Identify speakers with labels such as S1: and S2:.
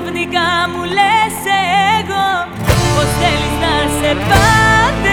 S1: ξαφνικά μου λες εγώ Πως θέλεις να σε πάντα